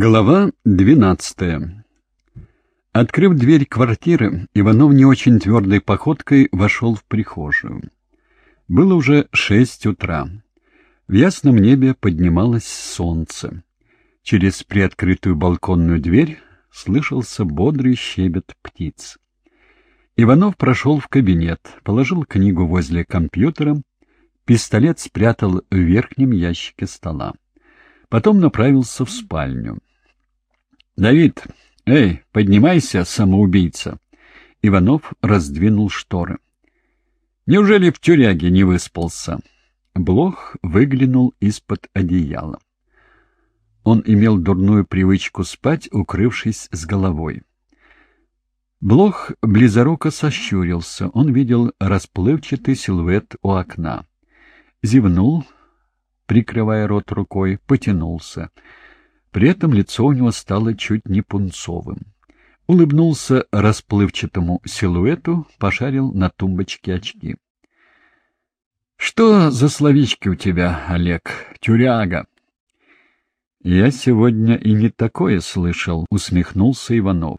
Глава двенадцатая Открыв дверь квартиры, Иванов не очень твердой походкой вошел в прихожую. Было уже шесть утра. В ясном небе поднималось солнце. Через приоткрытую балконную дверь слышался бодрый щебет птиц. Иванов прошел в кабинет, положил книгу возле компьютера, пистолет спрятал в верхнем ящике стола. Потом направился в спальню. «Давид, эй, поднимайся, самоубийца!» Иванов раздвинул шторы. «Неужели в тюряге не выспался?» Блох выглянул из-под одеяла. Он имел дурную привычку спать, укрывшись с головой. Блох близоруко сощурился. Он видел расплывчатый силуэт у окна. Зевнул, прикрывая рот рукой, потянулся. При этом лицо у него стало чуть не пунцовым. Улыбнулся расплывчатому силуэту, пошарил на тумбочке очки. — Что за словечки у тебя, Олег? Тюряга? — Я сегодня и не такое слышал, — усмехнулся Иванов.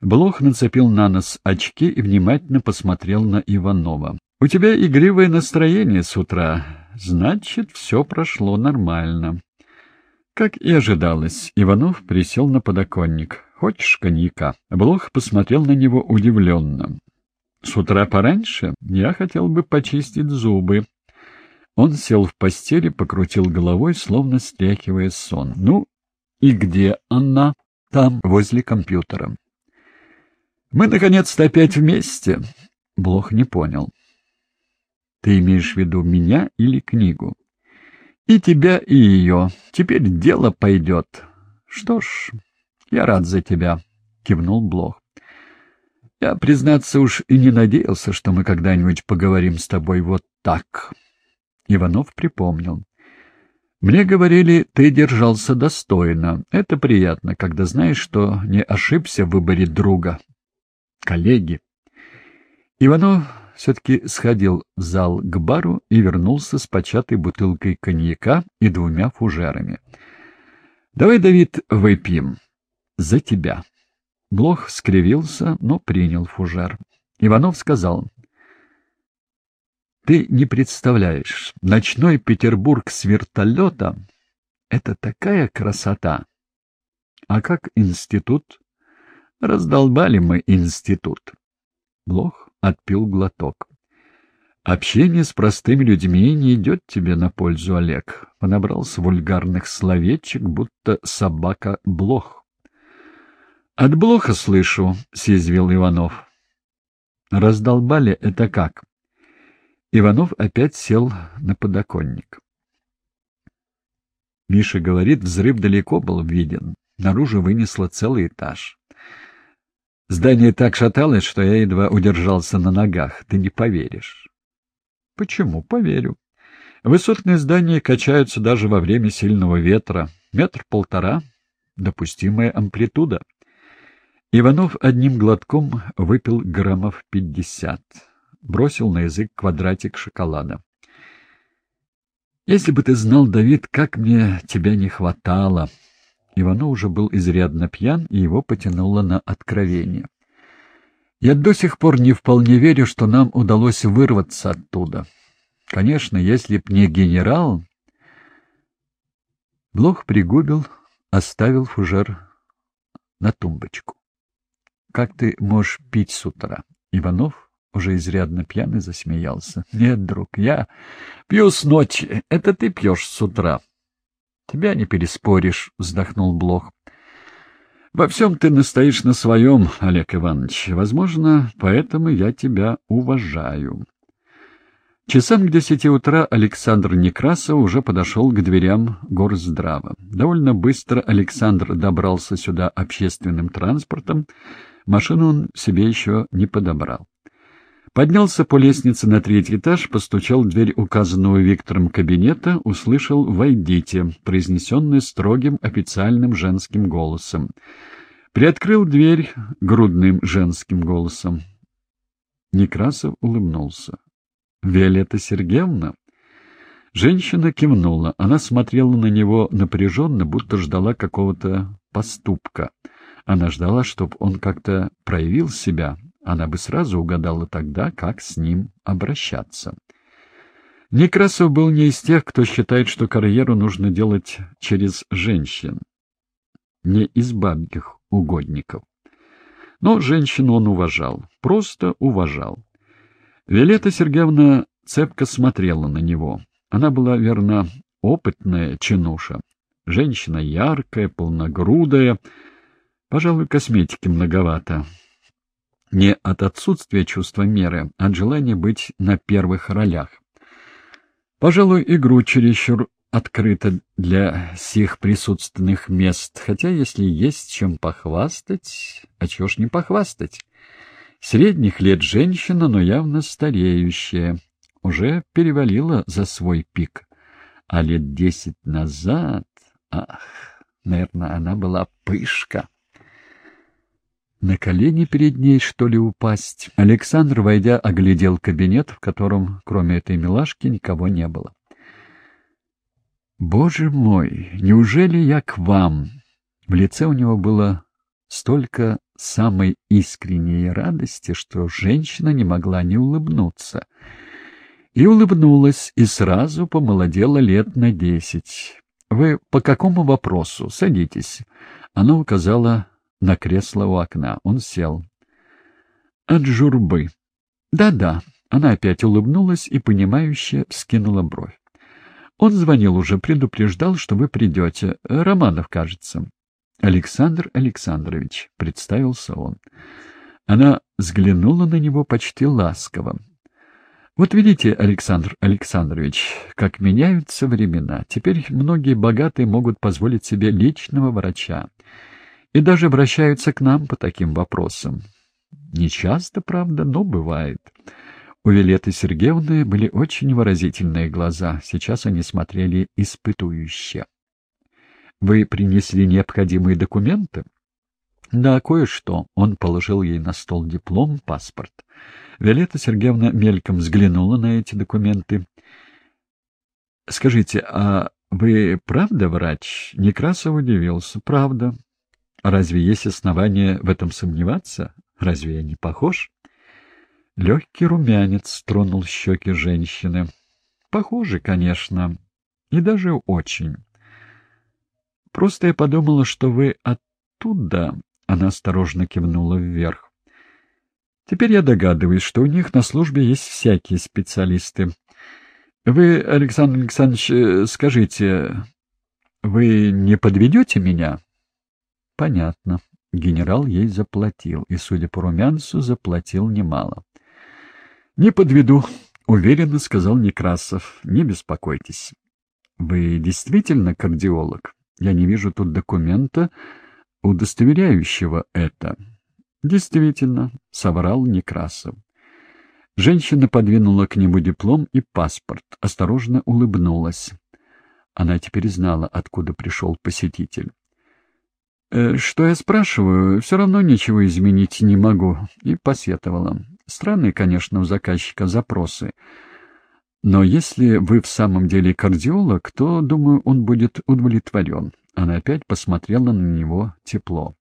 Блох нацепил на нос очки и внимательно посмотрел на Иванова. — У тебя игривое настроение с утра. Значит, все прошло нормально. Как и ожидалось, Иванов присел на подоконник. «Хочешь коньяка?» Блох посмотрел на него удивленно. «С утра пораньше я хотел бы почистить зубы». Он сел в постели, покрутил головой, словно стряхивая сон. «Ну, и где она?» «Там, возле компьютера». «Мы, наконец-то, опять вместе». Блох не понял. Ты имеешь в виду меня или книгу? И тебя, и ее. Теперь дело пойдет. Что ж, я рад за тебя, — кивнул Блох. Я, признаться, уж и не надеялся, что мы когда-нибудь поговорим с тобой вот так. Иванов припомнил. Мне говорили, ты держался достойно. Это приятно, когда знаешь, что не ошибся в выборе друга. Коллеги. Иванов все-таки сходил в зал к бару и вернулся с початой бутылкой коньяка и двумя фужерами. — Давай, Давид, выпьем. За тебя. Блох скривился, но принял фужер. Иванов сказал. — Ты не представляешь, ночной Петербург с вертолета — это такая красота. А как институт? Раздолбали мы институт. Блох отпил глоток. «Общение с простыми людьми не идет тебе на пользу, Олег», — понабрался вульгарных словечек, будто собака блох. «От блоха слышу», — съязвил Иванов. «Раздолбали — это как?» Иванов опять сел на подоконник. Миша говорит, взрыв далеко был виден. Наружу вынесло целый этаж. Здание так шаталось, что я едва удержался на ногах. Ты не поверишь. Почему? Поверю. Высотные здания качаются даже во время сильного ветра. Метр-полтора — допустимая амплитуда. Иванов одним глотком выпил граммов пятьдесят. Бросил на язык квадратик шоколада. «Если бы ты знал, Давид, как мне тебя не хватало!» Иванов уже был изрядно пьян, и его потянуло на откровение. «Я до сих пор не вполне верю, что нам удалось вырваться оттуда. Конечно, если б не генерал...» Блох пригубил, оставил фужер на тумбочку. «Как ты можешь пить с утра?» Иванов, уже изрядно пьяный, засмеялся. «Нет, друг, я пью с ночи. Это ты пьешь с утра». Тебя не переспоришь, — вздохнул Блох. Во всем ты настоишь на своем, Олег Иванович. Возможно, поэтому я тебя уважаю. Часам к десяти утра Александр Некрасов уже подошел к дверям горздрава. Довольно быстро Александр добрался сюда общественным транспортом. Машину он себе еще не подобрал. Поднялся по лестнице на третий этаж, постучал в дверь указанного Виктором кабинета, услышал «Войдите», произнесенное строгим официальным женским голосом. Приоткрыл дверь грудным женским голосом. Некрасов улыбнулся. «Виолетта Сергеевна?» Женщина кивнула. Она смотрела на него напряженно, будто ждала какого-то поступка. Она ждала, чтобы он как-то проявил себя. Она бы сразу угадала тогда, как с ним обращаться. Некрасов был не из тех, кто считает, что карьеру нужно делать через женщин. Не из бабьих угодников. Но женщину он уважал, просто уважал. Виолетта Сергеевна цепко смотрела на него. Она была, верно, опытная чинуша. Женщина яркая, полногрудая. Пожалуй, косметики многовато. Не от отсутствия чувства меры, а от желания быть на первых ролях. Пожалуй, игру чересчур открыта для всех присутственных мест, хотя если есть чем похвастать, а чего ж не похвастать? Средних лет женщина, но явно стареющая, уже перевалила за свой пик. А лет десять назад, ах, наверное, она была пышка. На колени перед ней, что ли, упасть? Александр, войдя, оглядел кабинет, в котором, кроме этой милашки, никого не было. «Боже мой, неужели я к вам?» В лице у него было столько самой искренней радости, что женщина не могла не улыбнуться. И улыбнулась, и сразу помолодела лет на десять. «Вы по какому вопросу? Садитесь». Она указала на кресло у окна. Он сел. От журбы. Да-да. Она опять улыбнулась и, понимающе, скинула бровь. Он звонил уже, предупреждал, что вы придете. Романов, кажется. Александр Александрович, представился он. Она взглянула на него почти ласково. Вот видите, Александр Александрович, как меняются времена. Теперь многие богатые могут позволить себе личного врача и даже обращаются к нам по таким вопросам. Не часто, правда, но бывает. У Вилеты Сергеевны были очень выразительные глаза, сейчас они смотрели испытующе. «Вы принесли необходимые документы?» «Да, кое-что». Он положил ей на стол диплом, паспорт. Виолетта Сергеевна мельком взглянула на эти документы. «Скажите, а вы правда врач?» Некрасов удивился. «Правда. Разве есть основания в этом сомневаться? Разве я не похож? Легкий румянец тронул щеки женщины. Похоже, конечно, и даже очень. Просто я подумала, что вы оттуда... Она осторожно кивнула вверх. Теперь я догадываюсь, что у них на службе есть всякие специалисты. Вы, Александр Александрович, э, скажите, вы не подведете меня? Понятно. Генерал ей заплатил, и, судя по румянцу, заплатил немало. — Не подведу, — уверенно сказал Некрасов. — Не беспокойтесь. — Вы действительно кардиолог? Я не вижу тут документа, удостоверяющего это. — Действительно, — соврал Некрасов. Женщина подвинула к нему диплом и паспорт, осторожно улыбнулась. Она теперь знала, откуда пришел посетитель. Э, что я спрашиваю, все равно ничего изменить не могу. И посетовала. Странные, конечно, у заказчика запросы. Но если вы в самом деле кардиолог, то, думаю, он будет удовлетворен. Она опять посмотрела на него тепло.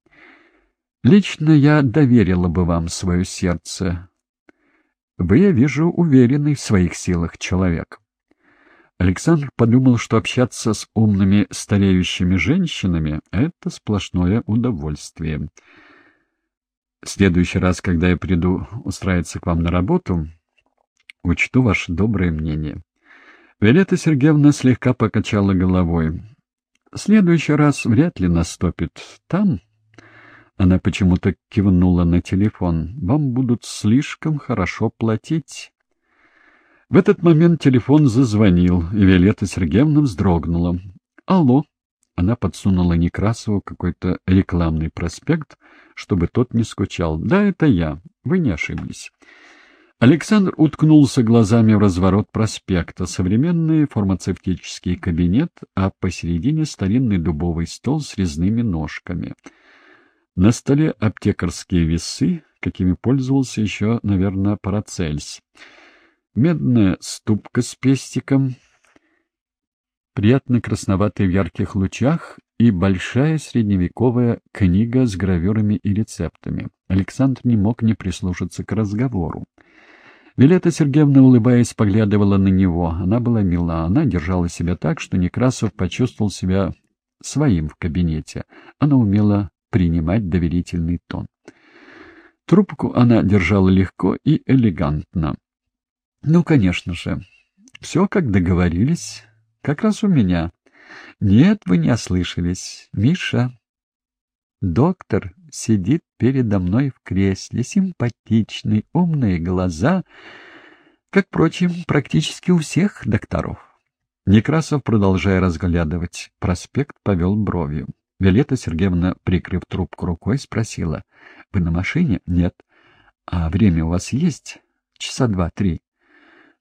Лично я доверила бы вам свое сердце. Вы, я вижу, уверенный в своих силах человек. Александр подумал, что общаться с умными стареющими женщинами — это сплошное удовольствие. В следующий раз, когда я приду устраиваться к вам на работу, учту ваше доброе мнение. Виолетта Сергеевна слегка покачала головой. Следующий раз вряд ли наступит. Там... Она почему-то кивнула на телефон. «Вам будут слишком хорошо платить». В этот момент телефон зазвонил, и Виолетта Сергеевна вздрогнула. «Алло!» Она подсунула Некрасову какой-то рекламный проспект, чтобы тот не скучал. «Да, это я. Вы не ошиблись». Александр уткнулся глазами в разворот проспекта. Современный фармацевтический кабинет, а посередине старинный дубовый стол с резными ножками. На столе аптекарские весы, какими пользовался еще, наверное, Парацельс медная ступка с пестиком, приятно красноватый в ярких лучах и большая средневековая книга с гравюрами и рецептами. Александр не мог не прислушаться к разговору. Вилета Сергеевна, улыбаясь, поглядывала на него. Она была мила, она держала себя так, что Некрасов почувствовал себя своим в кабинете. Она умела принимать доверительный тон. Трубку она держала легко и элегантно. Ну, конечно же. Все, как договорились. Как раз у меня. Нет, вы не ослышались. Миша. Доктор сидит передо мной в кресле, симпатичный, умные глаза, как, впрочем, практически у всех докторов. Некрасов, продолжая разглядывать проспект, повел бровью. Виолетта Сергеевна, прикрыв трубку рукой, спросила. — Вы на машине? — Нет. — А время у вас есть? — Часа два-три. —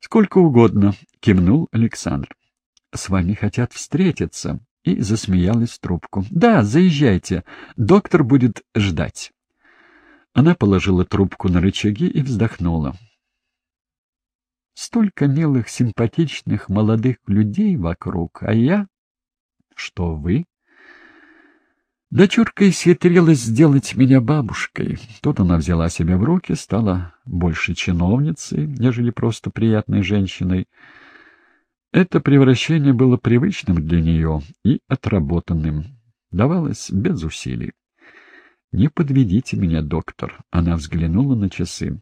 Сколько угодно, — кивнул Александр. — С вами хотят встретиться. И засмеялась в трубку. — Да, заезжайте. Доктор будет ждать. Она положила трубку на рычаги и вздохнула. Столько милых, симпатичных, молодых людей вокруг, а я... Что вы? Дочурка исхитрилась сделать меня бабушкой. Тут она взяла себя в руки, стала больше чиновницей, нежели просто приятной женщиной. Это превращение было привычным для нее и отработанным. Давалось без усилий. «Не подведите меня, доктор», — она взглянула на часы.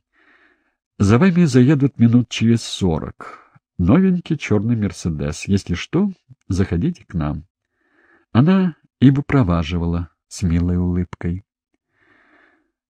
«За вами заедут минут через сорок. Новенький черный «Мерседес». Если что, заходите к нам». Она и выпроваживала с милой улыбкой.